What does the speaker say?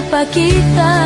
Mengapa kita